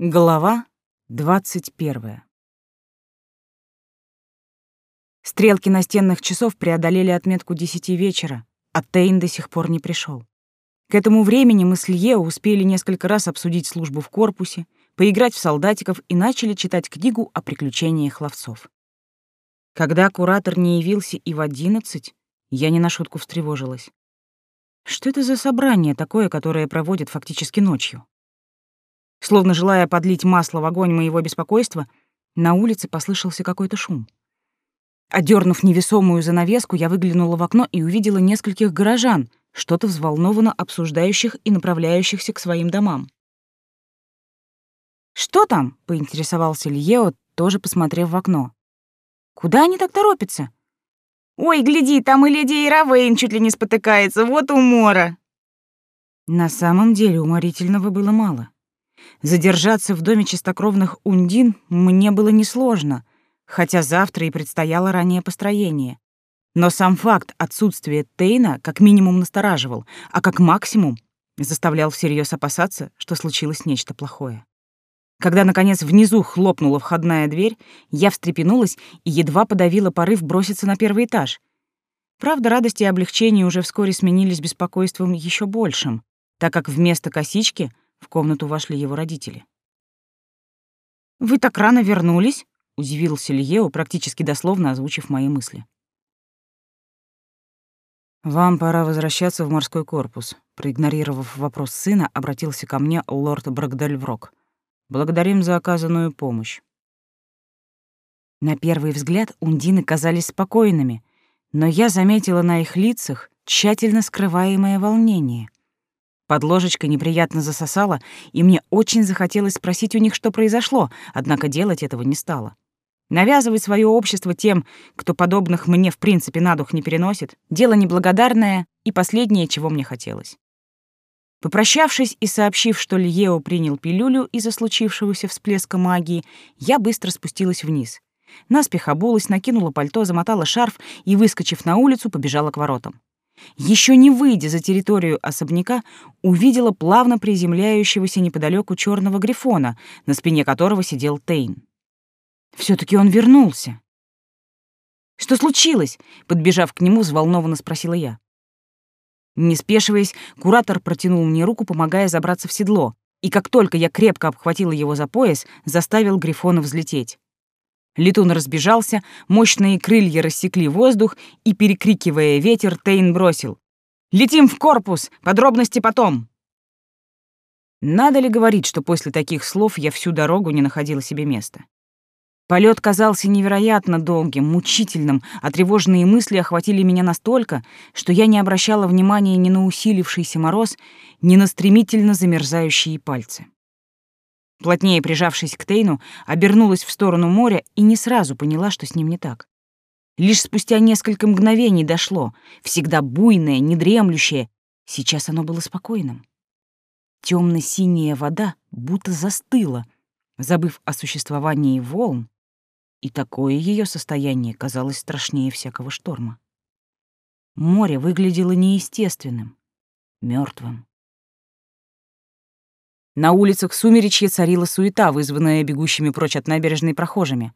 Глава двадцать первая. Стрелки настенных часов преодолели отметку десяти вечера, а Тейн до сих пор не пришел. К этому времени мы с Лье успели несколько раз обсудить службу в корпусе, поиграть в солдатиков и начали читать книгу о приключениях ловцов. Когда куратор не явился и в одиннадцать, я не на шутку встревожилась. Что это за собрание такое, которое проводят фактически ночью? Словно желая подлить масло в огонь моего беспокойства, на улице послышался какой-то шум. Одернув невесомую занавеску, я выглянула в окно и увидела нескольких горожан, что-то взволнованно обсуждающих и направляющихся к своим домам. «Что там?» — поинтересовался Льео, тоже посмотрев в окно. «Куда они так торопятся?» «Ой, гляди, там и леди Иравейн чуть ли не спотыкается, вот умора!» На самом деле уморительного было мало. Задержаться в доме чистокровных ундин мне было несложно, хотя завтра и предстояло раннее построение. Но сам факт отсутствия Тейна как минимум настораживал, а как максимум заставлял всерьез опасаться, что случилось нечто плохое. Когда, наконец, внизу хлопнула входная дверь, я встрепенулась и едва подавила порыв броситься на первый этаж. Правда, радость и облегчение уже вскоре сменились беспокойством еще большим, так как вместо косички — в комнату вошли его родители. «Вы так рано вернулись?» — удивился Льео, практически дословно озвучив мои мысли. «Вам пора возвращаться в морской корпус», — проигнорировав вопрос сына, обратился ко мне лорд Брагдельврок. «Благодарим за оказанную помощь». На первый взгляд ундины казались спокойными, но я заметила на их лицах тщательно скрываемое волнение — под ложечкой неприятно засосало, и мне очень захотелось спросить у них, что произошло, однако делать этого не стало. Навязывать свое общество тем, кто подобных мне в принципе на дух не переносит, дело неблагодарное и последнее, чего мне хотелось. Попрощавшись и сообщив, что Льео принял пилюлю из-за случившегося всплеска магии, я быстро спустилась вниз. Наспех обулась, накинула пальто, замотала шарф и, выскочив на улицу, побежала к воротам. Еще не выйдя за территорию особняка, увидела плавно приземляющегося неподалеку черного грифона, на спине которого сидел Тейн. все таки он вернулся. «Что случилось?» — подбежав к нему, взволнованно спросила я. Не спешиваясь, куратор протянул мне руку, помогая забраться в седло, и как только я крепко обхватила его за пояс, заставил Грифона взлететь. Летун разбежался, мощные крылья рассекли воздух, и, перекрикивая ветер, Тейн бросил. «Летим в корпус! Подробности потом!» Надо ли говорить, что после таких слов я всю дорогу не находила себе места? Полет казался невероятно долгим, мучительным, а тревожные мысли охватили меня настолько, что я не обращала внимания ни на усилившийся мороз, ни на стремительно замерзающие пальцы. Плотнее прижавшись к Тейну, обернулась в сторону моря и не сразу поняла, что с ним не так. Лишь спустя несколько мгновений дошло, всегда буйное, недремлющее, сейчас оно было спокойным. Темно-синяя вода будто застыла, забыв о существовании волн, и такое ее состояние казалось страшнее всякого шторма. Море выглядело неестественным, мертвым. На улицах сумеречья царила суета, вызванная бегущими прочь от набережной прохожими.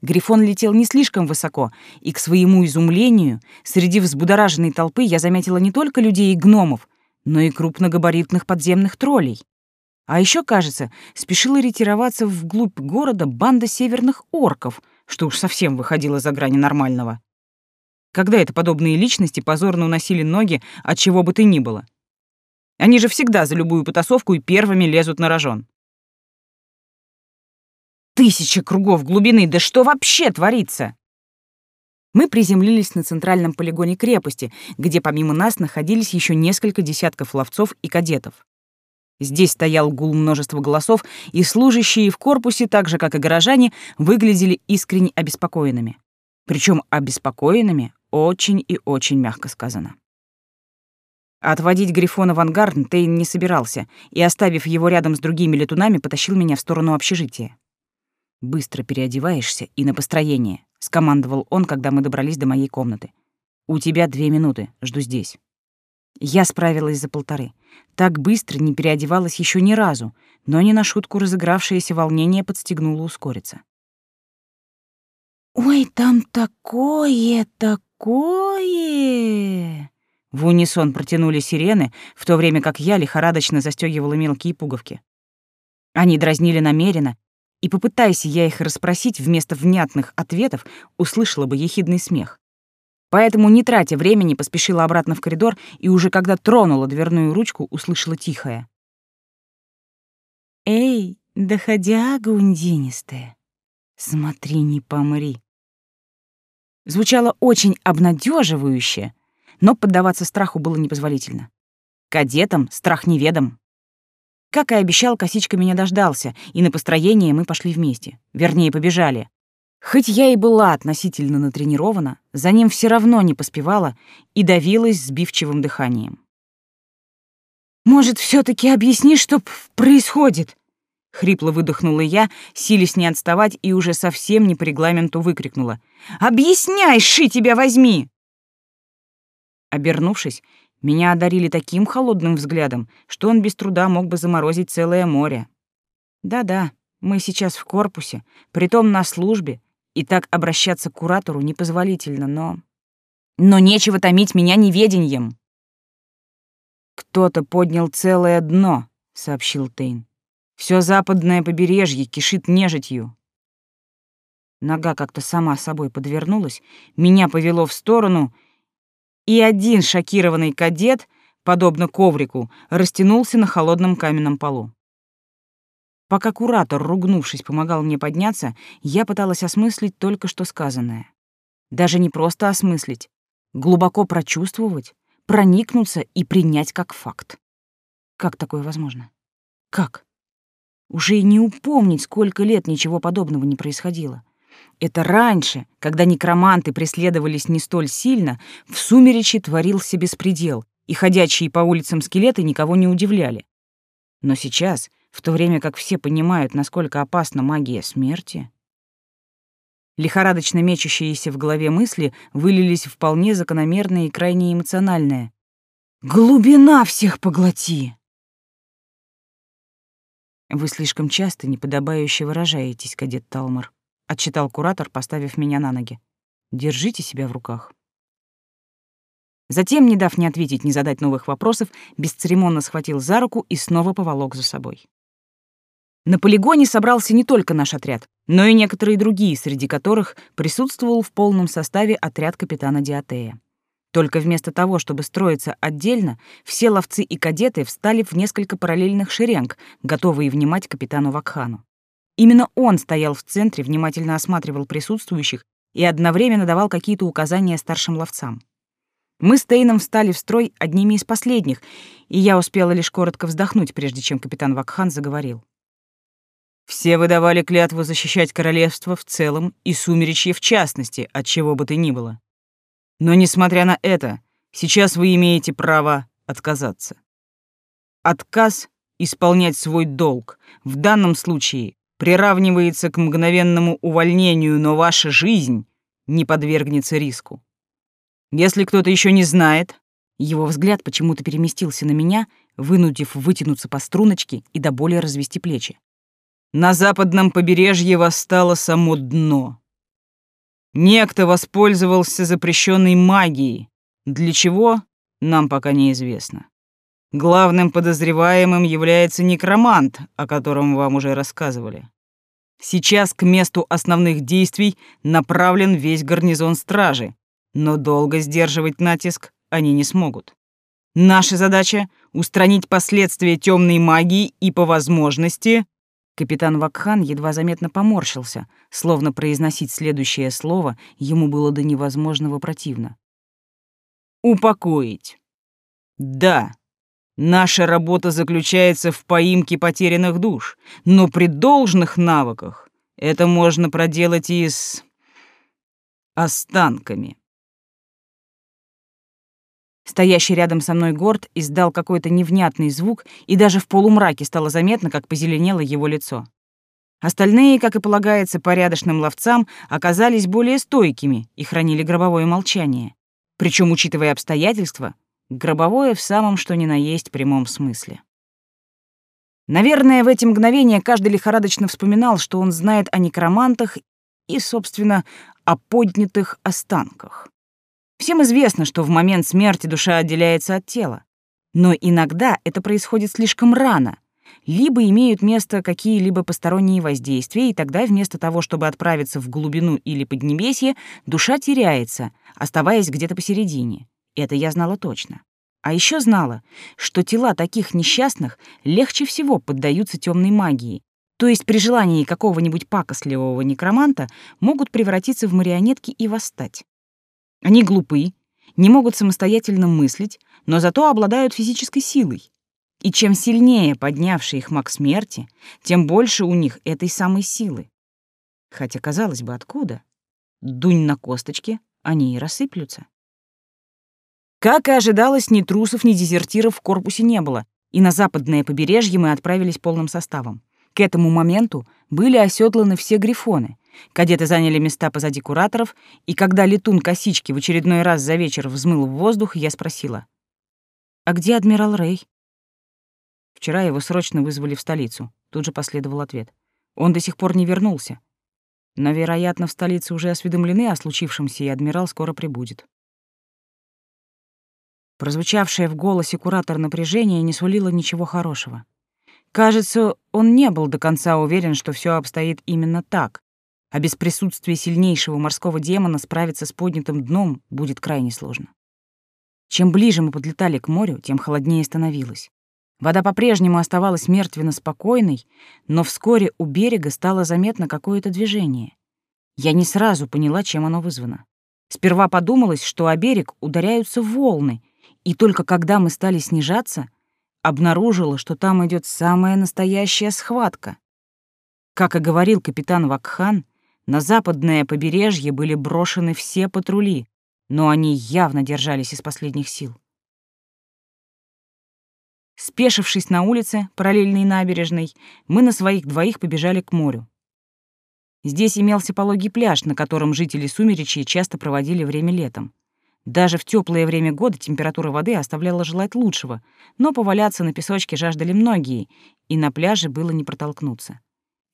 Грифон летел не слишком высоко, и, к своему изумлению, среди взбудораженной толпы я заметила не только людей и гномов, но и крупногабаритных подземных троллей. А еще, кажется, спешила ретироваться вглубь города банда северных орков, что уж совсем выходило за грани нормального. Когда это подобные личности позорно уносили ноги от чего бы то ни было? Они же всегда за любую потасовку и первыми лезут на рожон. Тысячи кругов глубины, да что вообще творится? Мы приземлились на центральном полигоне крепости, где помимо нас находились еще несколько десятков ловцов и кадетов. Здесь стоял гул множества голосов, и служащие в корпусе, так же как и горожане, выглядели искренне обеспокоенными. Причем обеспокоенными очень и очень мягко сказано. Отводить Грифона в ангар Тейн не собирался и, оставив его рядом с другими летунами, потащил меня в сторону общежития. «Быстро переодеваешься и на построение», — скомандовал он, когда мы добрались до моей комнаты. «У тебя две минуты, жду здесь». Я справилась за полторы. Так быстро не переодевалась еще ни разу, но не на шутку разыгравшееся волнение подстегнуло ускориться. «Ой, там такое, такое!» В унисон протянули сирены, в то время как я лихорадочно застегивала мелкие пуговки. Они дразнили намеренно, и, попытаясь я их расспросить, вместо внятных ответов услышала бы ехидный смех. Поэтому, не тратя времени, поспешила обратно в коридор и уже когда тронула дверную ручку, услышала тихое. «Эй, доходяга ундинистая, смотри, не помри». Звучало очень обнадеживающе, но поддаваться страху было непозволительно. Кадетам страх неведом. Как и обещал, Косичка меня дождался, и на построение мы пошли вместе. Вернее, побежали. Хоть я и была относительно натренирована, за ним все равно не поспевала и давилась сбивчивым дыханием. «Может, все таки объяснишь, что происходит?» — хрипло выдохнула я, силясь не отставать и уже совсем не по регламенту выкрикнула. «Объясняй, ши тебя возьми!» Обернувшись, меня одарили таким холодным взглядом, что он без труда мог бы заморозить целое море. Да-да, мы сейчас в корпусе, притом на службе, и так обращаться к куратору непозволительно, но... Но нечего томить меня неведением. «Кто-то поднял целое дно», — сообщил Тейн. Все западное побережье кишит нежитью». Нога как-то сама собой подвернулась, меня повело в сторону, и один шокированный кадет, подобно коврику, растянулся на холодном каменном полу. Пока куратор, ругнувшись, помогал мне подняться, я пыталась осмыслить только что сказанное. Даже не просто осмыслить, глубоко прочувствовать, проникнуться и принять как факт. Как такое возможно? Как? Уже и не упомнить, сколько лет ничего подобного не происходило. Это раньше, когда некроманты преследовались не столь сильно, в сумеречи творился беспредел, и ходячие по улицам скелеты никого не удивляли. Но сейчас — в то время как все понимают, насколько опасна магия смерти. Лихорадочно мечущиеся в голове мысли вылились вполне закономерные и крайне эмоциональные. «Глубина всех поглоти!» «Вы слишком часто неподобающе выражаетесь, кадет Талмор», — отчитал куратор, поставив меня на ноги. «Держите себя в руках». Затем, не дав ни ответить, ни задать новых вопросов, бесцеремонно схватил за руку и снова поволок за собой. На полигоне собрался не только наш отряд, но и некоторые другие, среди которых присутствовал в полном составе отряд капитана Диатея. Только вместо того, чтобы строиться отдельно, все ловцы и кадеты встали в несколько параллельных шеренг, готовые внимать капитану Вакхану. Именно он стоял в центре, внимательно осматривал присутствующих и одновременно давал какие-то указания старшим ловцам. Мы с Тейном встали в строй одними из последних, и я успела лишь коротко вздохнуть, прежде чем капитан Вакхан заговорил. Все выдавали клятву защищать королевство в целом и сумеречье в частности, от чего бы то ни было. Но, несмотря на это, сейчас вы имеете право отказаться. Отказ исполнять свой долг в данном случае приравнивается к мгновенному увольнению, но ваша жизнь не подвергнется риску. Если кто-то еще не знает, его взгляд почему-то переместился на меня, вынудив вытянуться по струночке и до боли развести плечи. На западном побережье восстало само дно. Некто воспользовался запрещенной магией, для чего нам пока неизвестно. Главным подозреваемым является некромант, о котором вам уже рассказывали. Сейчас к месту основных действий направлен весь гарнизон стражи, но долго сдерживать натиск они не смогут. Наша задача — устранить последствия темной магии и, по возможности, Капитан Вакхан едва заметно поморщился, словно произносить следующее слово ему было до невозможного противно. «Упокоить. Да, наша работа заключается в поимке потерянных душ, но при должных навыках это можно проделать и с останками». Стоящий рядом со мной Горд издал какой-то невнятный звук, и даже в полумраке стало заметно, как позеленело его лицо. Остальные, как и полагается порядочным ловцам, оказались более стойкими и хранили гробовое молчание. Причем, учитывая обстоятельства, Гробовое в самом что ни на есть прямом смысле. Наверное, в эти мгновения каждый лихорадочно вспоминал, что он знает о некромантах и, собственно, о поднятых останках. Всем известно, что в момент смерти душа отделяется от тела. Но иногда это происходит слишком рано, либо имеют место какие-либо посторонние воздействия, и тогда вместо того, чтобы отправиться в глубину или поднебесье, душа теряется, оставаясь где-то посередине. Это я знала точно. А еще знала, что тела таких несчастных легче всего поддаются темной магии, то есть при желании какого-нибудь пакостливого некроманта могут превратиться в марионетки и восстать. Они глупы, не могут самостоятельно мыслить, но зато обладают физической силой. И чем сильнее поднявший их маг смерти, тем больше у них этой самой силы. Хотя, казалось бы, откуда? Дунь на косточке, они и рассыплются. Как и ожидалось, ни трусов, ни дезертиров в корпусе не было, и на западное побережье мы отправились полным составом. К этому моменту были оседланы все грифоны. Кадеты заняли места позади кураторов, и когда летун косички в очередной раз за вечер взмыл в воздух, я спросила. «А где адмирал Рэй?» Вчера его срочно вызвали в столицу. Тут же последовал ответ. Он до сих пор не вернулся. Но, вероятно, в столице уже осведомлены о случившемся, и адмирал скоро прибудет. Прозвучавшее в голосе куратор напряжение не сулило ничего хорошего. Кажется, он не был до конца уверен, что все обстоит именно так, а без присутствия сильнейшего морского демона справиться с поднятым дном будет крайне сложно. Чем ближе мы подлетали к морю, тем холоднее становилось. Вода по-прежнему оставалась мертвенно спокойной, но вскоре у берега стало заметно какое-то движение. Я не сразу поняла, чем оно вызвано. Сперва подумалось, что о берег ударяются волны, и только когда мы стали снижаться, обнаружила, что там идет самая настоящая схватка. Как и говорил капитан Вакхан, на западное побережье были брошены все патрули, но они явно держались из последних сил. Спешившись на улице, параллельной набережной, мы на своих двоих побежали к морю. Здесь имелся пологий пляж, на котором жители Сумеречья часто проводили время летом. Даже в теплое время года температура воды оставляла желать лучшего, но поваляться на песочке жаждали многие, и на пляже было не протолкнуться.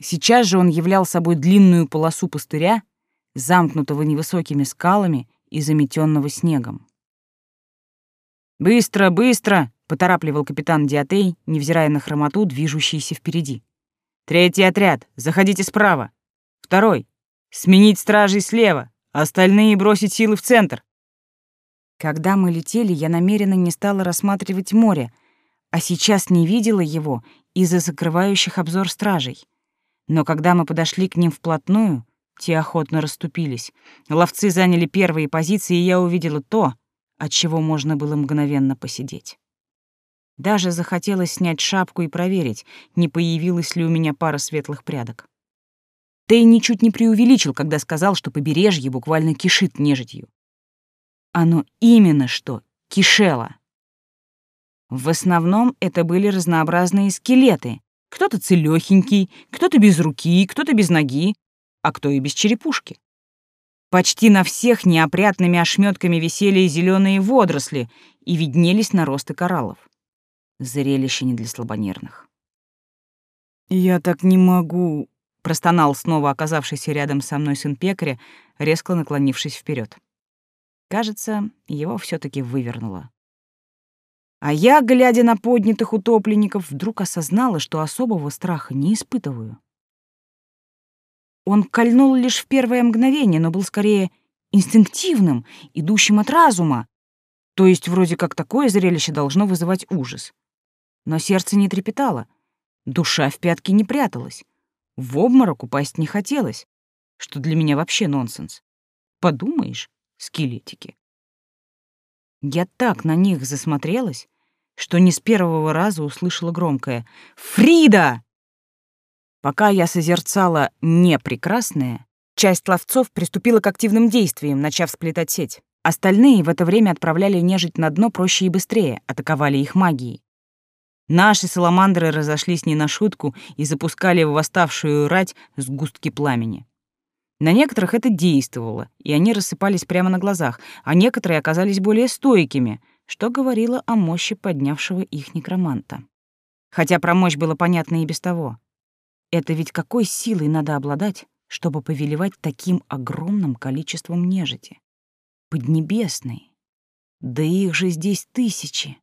Сейчас же он являл собой длинную полосу пустыря, замкнутого невысокими скалами и заметенного снегом. «Быстро, быстро!» — поторапливал капитан Диатей, невзирая на хромоту, движущийся впереди. «Третий отряд, заходите справа. Второй, сменить стражей слева, остальные бросить силы в центр. Когда мы летели, я намеренно не стала рассматривать море, а сейчас не видела его из-за закрывающих обзор стражей. Но когда мы подошли к ним вплотную, те охотно расступились. Ловцы заняли первые позиции, и я увидела то, от чего можно было мгновенно посидеть. Даже захотелось снять шапку и проверить, не появилась ли у меня пара светлых прядок. Тей ничуть не преувеличил, когда сказал, что побережье буквально кишит нежитью. Оно именно что кишело. В основном это были разнообразные скелеты. Кто-то целёхенький, кто-то без руки, кто-то без ноги, а кто и без черепушки. Почти на всех неопрятными ошметками висели зеленые водоросли и виднелись наросты кораллов. Зрелище не для слабонервных. «Я так не могу», — простонал снова оказавшийся рядом со мной сын пекаря, резко наклонившись вперед. Кажется, его все таки вывернуло. А я, глядя на поднятых утопленников, вдруг осознала, что особого страха не испытываю. Он кольнул лишь в первое мгновение, но был скорее инстинктивным, идущим от разума. То есть вроде как такое зрелище должно вызывать ужас. Но сердце не трепетало, душа в пятки не пряталась. В обморок упасть не хотелось, что для меня вообще нонсенс. Подумаешь, скелетики. Я так на них засмотрелась, что не с первого раза услышала громкое «Фрида!». Пока я созерцала непрекрасное, часть ловцов приступила к активным действиям, начав сплетать сеть. Остальные в это время отправляли нежить на дно проще и быстрее, атаковали их магией. Наши саламандры разошлись не на шутку и запускали в восставшую рать сгустки пламени. На некоторых это действовало, и они рассыпались прямо на глазах, а некоторые оказались более стойкими, что говорило о мощи поднявшего их некроманта. Хотя про мощь было понятно и без того. Это ведь какой силой надо обладать, чтобы повелевать таким огромным количеством нежити? Поднебесные. Да их же здесь тысячи.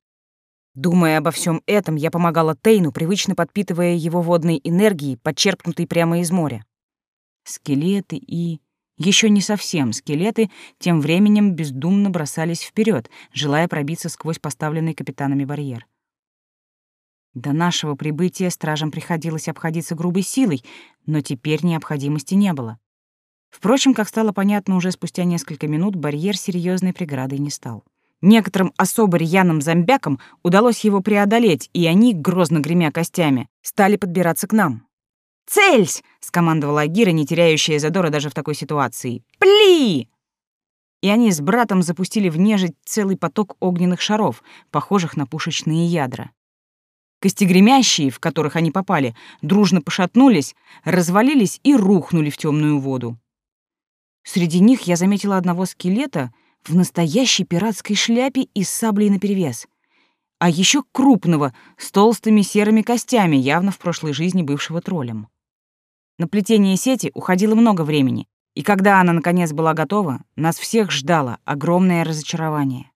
Думая обо всем этом, я помогала Тейну, привычно подпитывая его водной энергией, подчерпнутой прямо из моря. Скелеты и... Еще не совсем скелеты тем временем бездумно бросались вперед, желая пробиться сквозь поставленный капитанами барьер. До нашего прибытия стражам приходилось обходиться грубой силой, но теперь необходимости не было. Впрочем, как стало понятно уже спустя несколько минут, барьер серьезной преградой не стал. Некоторым особо рьяным зомбякам удалось его преодолеть, и они, грозно гремя костями, стали подбираться к нам. «Цельсь!» — скомандовала Агира, не теряющая задора даже в такой ситуации. «Пли!» И они с братом запустили в нежить целый поток огненных шаров, похожих на пушечные ядра. Костегремящие, в которых они попали, дружно пошатнулись, развалились и рухнули в темную воду. Среди них я заметила одного скелета в настоящей пиратской шляпе и с саблей наперевес — а еще крупного, с толстыми серыми костями, явно в прошлой жизни бывшего троллем. На плетение сети уходило много времени, и когда она наконец была готова, нас всех ждало огромное разочарование.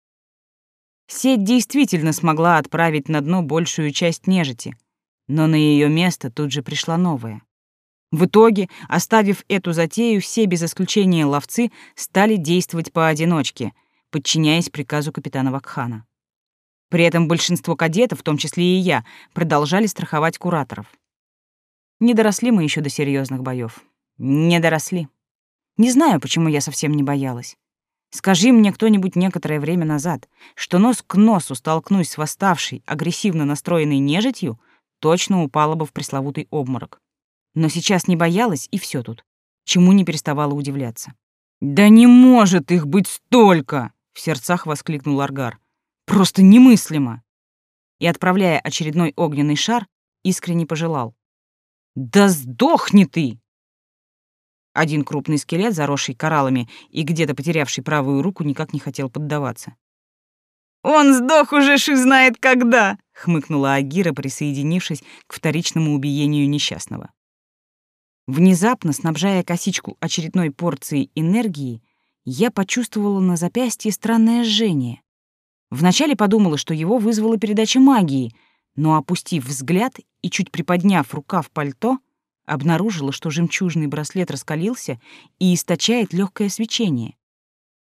Сеть действительно смогла отправить на дно большую часть нежити, но на ее место тут же пришла новая. В итоге, оставив эту затею, все без исключения ловцы стали действовать поодиночке, подчиняясь приказу капитана Вакхана. При этом большинство кадетов, в том числе и я, продолжали страховать кураторов. Не доросли мы еще до серьезных боев. Не доросли. Не знаю, почему я совсем не боялась. Скажи мне кто-нибудь некоторое время назад, что нос к носу столкнусь с восставшей, агрессивно настроенной нежитью, точно упала бы в пресловутый обморок. Но сейчас не боялась, и все тут. Чему не переставала удивляться. «Да не может их быть столько!» — в сердцах воскликнул Аргар. «Просто немыслимо!» И, отправляя очередной огненный шар, искренне пожелал. «Да сдохни ты!» Один крупный скелет, заросший кораллами и где-то потерявший правую руку, никак не хотел поддаваться. «Он сдох уже ши знает когда!» — хмыкнула Агира, присоединившись к вторичному убиению несчастного. Внезапно, снабжая косичку очередной порцией энергии, я почувствовала на запястье странное жжение. Вначале подумала, что его вызвала передача магии — но, опустив взгляд и чуть приподняв рукав пальто, обнаружила, что жемчужный браслет раскалился и источает легкое свечение.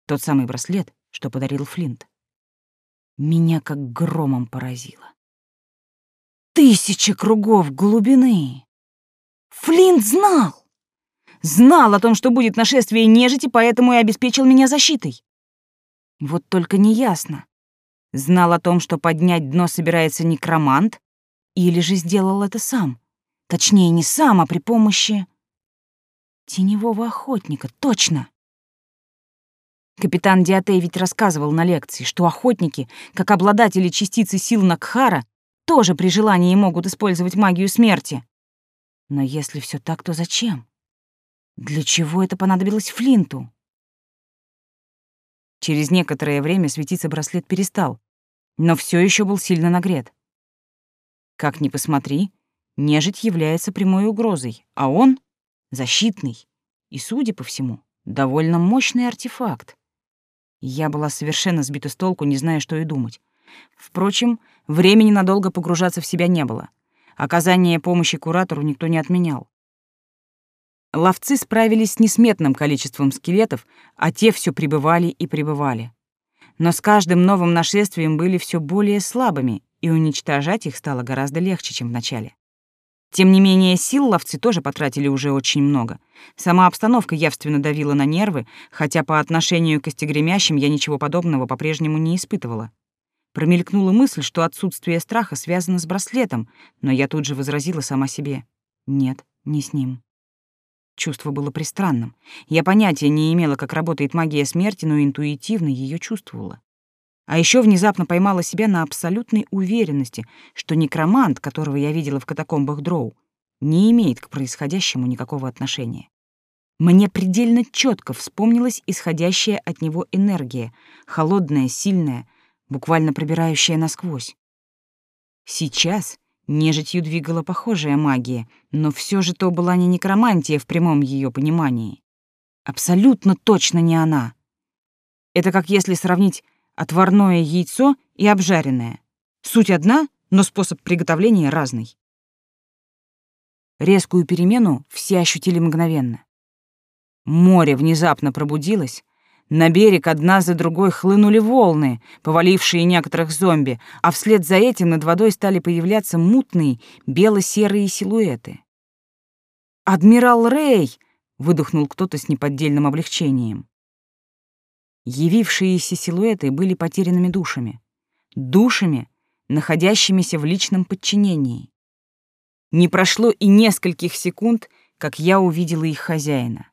Тот самый браслет, что подарил Флинт. Меня как громом поразило. Тысячи кругов глубины! Флинт знал! Знал о том, что будет нашествие нежити, поэтому и обеспечил меня защитой. Вот только неясно, Знал о том, что поднять дно собирается некромант, или же сделал это сам? Точнее, не сам, а при помощи... Теневого охотника, точно! Капитан Диатей ведь рассказывал на лекции, что охотники, как обладатели частицы сил Накхара, тоже при желании могут использовать магию смерти. Но если все так, то зачем? Для чего это понадобилось Флинту? Через некоторое время светиться браслет перестал, но все еще был сильно нагрет. Как ни посмотри, нежить является прямой угрозой, а он — защитный и, судя по всему, довольно мощный артефакт. Я была совершенно сбита с толку, не зная, что и думать. Впрочем, времени надолго погружаться в себя не было. Оказание помощи куратору никто не отменял. Ловцы справились с несметным количеством скелетов, а те все прибывали и прибывали. Но с каждым новым нашествием были все более слабыми, и уничтожать их стало гораздо легче, чем в начале. Тем не менее, сил ловцы тоже потратили уже очень много. Сама обстановка явственно давила на нервы, хотя по отношению к остегремящим я ничего подобного по-прежнему не испытывала. Промелькнула мысль, что отсутствие страха связано с браслетом, но я тут же возразила сама себе. Нет, не с ним. Чувство было пристранным. Я понятия не имела, как работает магия смерти, но интуитивно ее чувствовала. А еще внезапно поймала себя на абсолютной уверенности, что некромант, которого я видела в катакомбах Дроу, не имеет к происходящему никакого отношения. Мне предельно четко вспомнилась исходящая от него энергия, холодная, сильная, буквально пробирающая насквозь. Сейчас нежитью двигала похожая магия, но все же то была не некромантия в прямом ее понимании. Абсолютно точно не она. Это как если сравнить отварное яйцо и обжаренное. Суть одна, но способ приготовления разный. Резкую перемену все ощутили мгновенно. Море внезапно пробудилось, на берег одна за другой хлынули волны, повалившие некоторых зомби, а вслед за этим над водой стали появляться мутные бело-серые силуэты. «Адмирал Рэй!» — выдохнул кто-то с неподдельным облегчением. Явившиеся силуэты были потерянными душами. Душами, находящимися в личном подчинении. Не прошло и нескольких секунд, как я увидела их хозяина.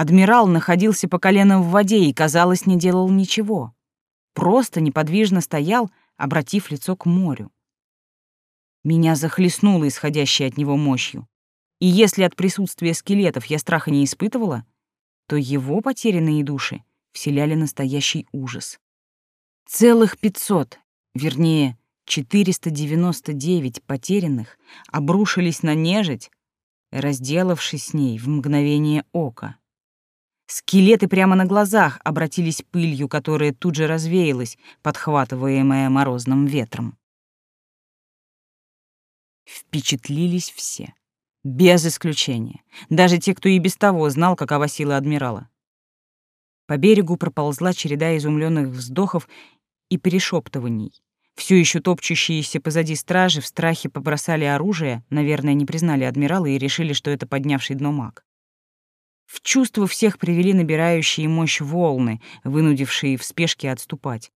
Адмирал находился по колено в воде и, казалось, не делал ничего. Просто неподвижно стоял, обратив лицо к морю. Меня захлестнуло исходящей от него мощью. И если от присутствия скелетов я страха не испытывала, то его потерянные души вселяли настоящий ужас. Целых пятьсот, вернее, 499 потерянных обрушились на нежить, разделавшись с ней в мгновение ока. Скелеты прямо на глазах обратились пылью, которая тут же развеялась, подхватываемая морозным ветром. Впечатлились все. Без исключения. Даже те, кто и без того знал, какова сила адмирала. По берегу проползла череда изумленных вздохов и перешептываний. Все еще топчущиеся позади стражи в страхе побросали оружие, наверное, не признали адмирала и решили, что это поднявший дно маг. В чувство всех привели набирающие мощь волны, вынудившие в спешке отступать.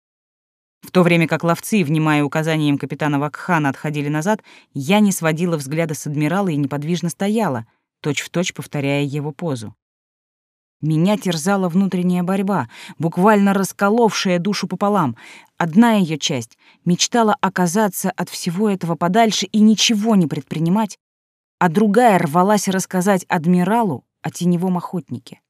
В то время как ловцы, внимая указаниям капитана Вакхана, отходили назад, я не сводила взгляда с адмирала и неподвижно стояла, точь-в-точь точь повторяя его позу. Меня терзала внутренняя борьба, буквально расколовшая душу пополам. Одна ее часть мечтала оказаться от всего этого подальше и ничего не предпринимать, а другая рвалась рассказать адмиралу о теневом охотнике.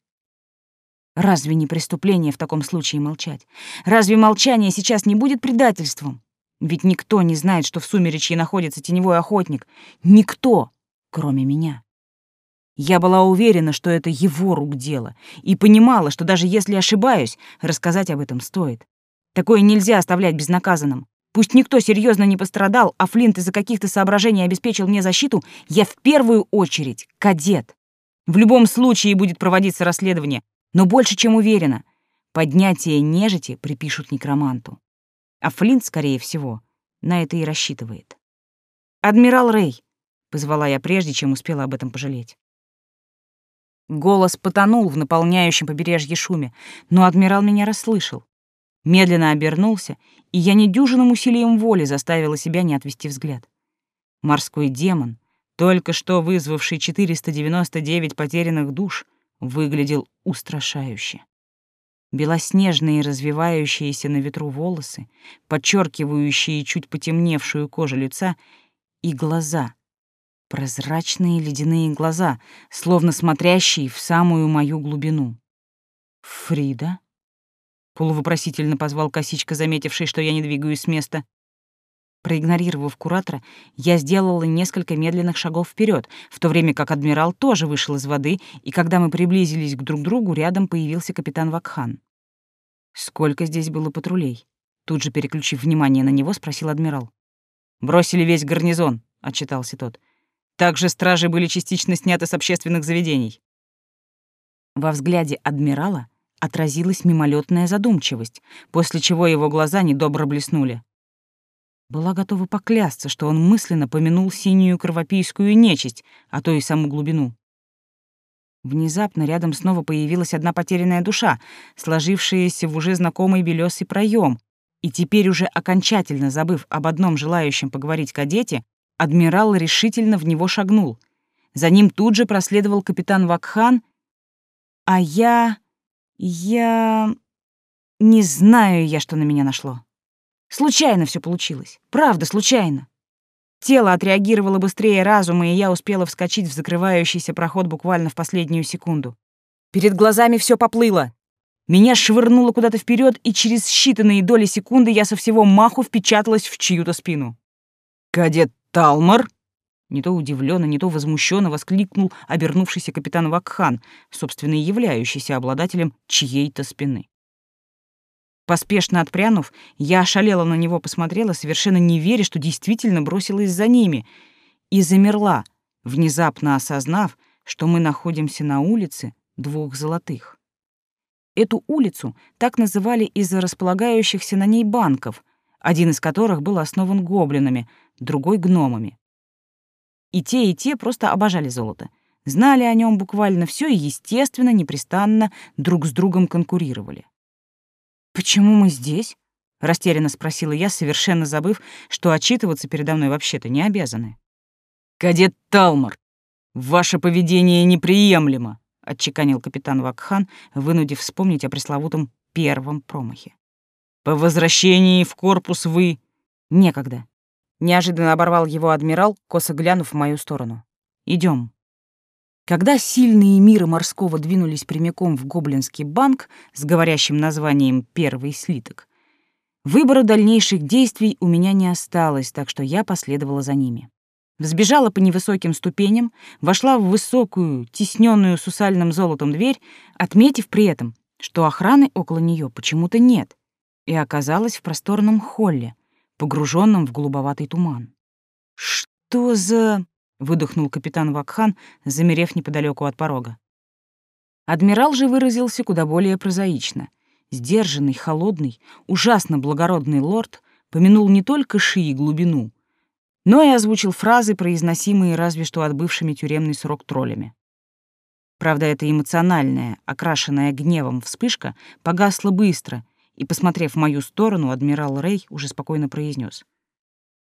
Разве не преступление в таком случае молчать? Разве молчание сейчас не будет предательством? Ведь никто не знает, что в сумеречье находится теневой охотник. Никто, кроме меня. Я была уверена, что это его рук дело, и понимала, что даже если ошибаюсь, рассказать об этом стоит. Такое нельзя оставлять безнаказанным. Пусть никто серьезно не пострадал, а Флинт из-за каких-то соображений обеспечил мне защиту, я в первую очередь кадет. В любом случае будет проводиться расследование, но больше чем уверена, поднятие нежити припишут некроманту. А Флинт, скорее всего, на это и рассчитывает. «Адмирал Рэй», — позвала я прежде, чем успела об этом пожалеть. Голос потонул в наполняющем побережье шуме, но адмирал меня расслышал. Медленно обернулся, и я недюжинным усилием воли заставила себя не отвести взгляд. Морской демон, только что вызвавший 499 потерянных душ, выглядел устрашающе. Белоснежные развивающиеся на ветру волосы, подчеркивающие чуть потемневшую кожу лица, и глаза — Прозрачные ледяные глаза, словно смотрящие в самую мою глубину. «Фрида?» — полувопросительно позвал косичка, заметивший, что я не двигаюсь с места. Проигнорировав куратора, я сделала несколько медленных шагов вперед, в то время как адмирал тоже вышел из воды, и когда мы приблизились к друг другу, рядом появился капитан Вакхан. «Сколько здесь было патрулей?» Тут же, переключив внимание на него, спросил адмирал. «Бросили весь гарнизон», — отчитался тот. Также стражи были частично сняты с общественных заведений. Во взгляде адмирала отразилась мимолетная задумчивость, после чего его глаза недобро блеснули. Была готова поклясться, что он мысленно помянул синюю кровопийскую нечисть, а то и саму глубину. Внезапно рядом снова появилась одна потерянная душа, сложившаяся в уже знакомый белесый проем, и теперь уже окончательно забыв об одном желающем поговорить кадете, адмирал решительно в него шагнул. За ним тут же проследовал капитан Вакхан, а я... я... Не знаю я, что на меня нашло. Случайно все получилось. Правда, случайно. Тело отреагировало быстрее разума, и я успела вскочить в закрывающийся проход буквально в последнюю секунду. Перед глазами все поплыло. Меня швырнуло куда-то вперед, и через считанные доли секунды я со всего маху впечаталась в чью-то спину. «Кадет Талмар?» Не то удивленно, не то возмущенно воскликнул обернувшийся капитан Вакхан, собственно, и являющийся обладателем чьей-то спины. Поспешно отпрянув, я ошалела на него посмотрела, совершенно не веря, что действительно бросилась за ними, и замерла, внезапно осознав, что мы находимся на улице двух золотых. Эту улицу так называли из-за располагающихся на ней банков, один из которых был основан гоблинами, другой — гномами. И те, и те просто обожали золото. Знали о нем буквально все и, естественно, непрестанно друг с другом конкурировали. «Почему мы здесь?» — растерянно спросила я, совершенно забыв, что отчитываться передо мной вообще-то не обязаны. «Кадет Талмар, ваше поведение неприемлемо», — отчеканил капитан Вакхан, вынудив вспомнить о пресловутом первом промахе. «По возвращении в корпус вы...» «Некогда», Неожиданно оборвал его адмирал, косо глянув в мою сторону. Идем. Когда сильные миры морского двинулись прямиком в Гоблинский банк с говорящим названием «Первый слиток», выбора дальнейших действий у меня не осталось, так что я последовала за ними. Взбежала по невысоким ступеням, вошла в высокую, тесненную сусальным золотом дверь, отметив при этом, что охраны около нее почему-то нет, и оказалась в просторном холле, погруженном в голубоватый туман. «Что за...» — выдохнул капитан Вакхан, замерев неподалеку от порога. Адмирал же выразился куда более прозаично. Сдержанный, холодный, ужасно благородный лорд помянул не только ши и глубину, но и озвучил фразы, произносимые разве что отбывшими тюремный срок троллями. Правда, эта эмоциональная, окрашенная гневом вспышка погасла быстро, и, посмотрев в мою сторону, адмирал Рэй уже спокойно произнес: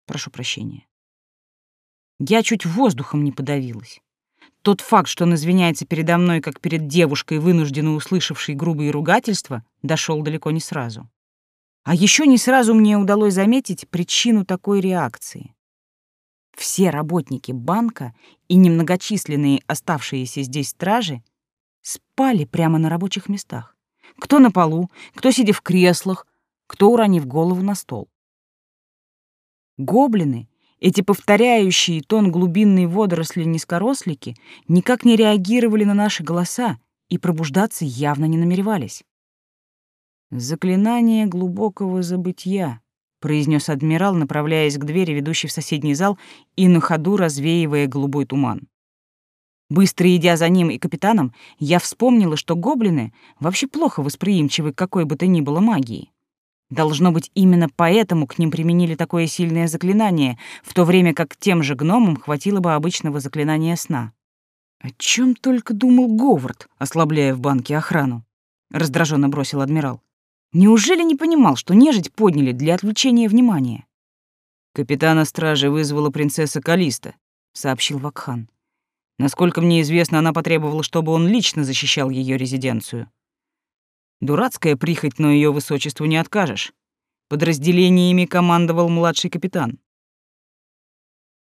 «Прошу прощения». Я чуть воздухом не подавилась. Тот факт, что он извиняется передо мной, как перед девушкой, вынужденно услышавшей грубые ругательства, дошел далеко не сразу. А еще не сразу мне удалось заметить причину такой реакции. Все работники банка и немногочисленные оставшиеся здесь стражи спали прямо на рабочих местах. Кто на полу, кто сидя в креслах, кто уронив голову на стол. Гоблины, эти повторяющие тон глубинной водоросли-низкорослики, никак не реагировали на наши голоса и пробуждаться явно не намеревались. «Заклинание глубокого забытья», — произнес адмирал, направляясь к двери, ведущей в соседний зал, и на ходу развеивая голубой туман. Быстро идя за ним и капитаном, я вспомнила, что гоблины вообще плохо восприимчивы к какой бы то ни было магии. Должно быть, именно поэтому к ним применили такое сильное заклинание, в то время как тем же гномам хватило бы обычного заклинания сна. О чем только думал Говард, ослабляя в банке охрану? Раздраженно бросил адмирал. Неужели не понимал, что нежить подняли для отвлечения внимания? Капитана стражи вызвала принцесса Калиста, сообщил Вакхан. Насколько мне известно, она потребовала, чтобы он лично защищал ее резиденцию. Дурацкая прихоть, но ее высочеству не откажешь. Подразделениями командовал младший капитан.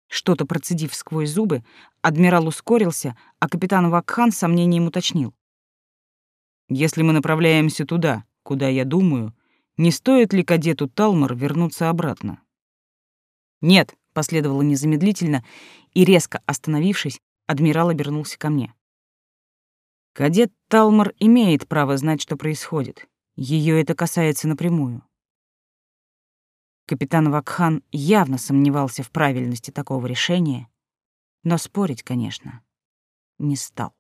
Что-то процедив сквозь зубы, адмирал ускорился, а капитан Вакхан сомнением уточнил. «Если мы направляемся туда, куда я думаю, не стоит ли кадету Талмор вернуться обратно?» «Нет», — последовало незамедлительно, и, резко остановившись, Адмирал обернулся ко мне. Кадет Талмор имеет право знать, что происходит. Ее это касается напрямую. Капитан Вакхан явно сомневался в правильности такого решения, но спорить, конечно, не стал.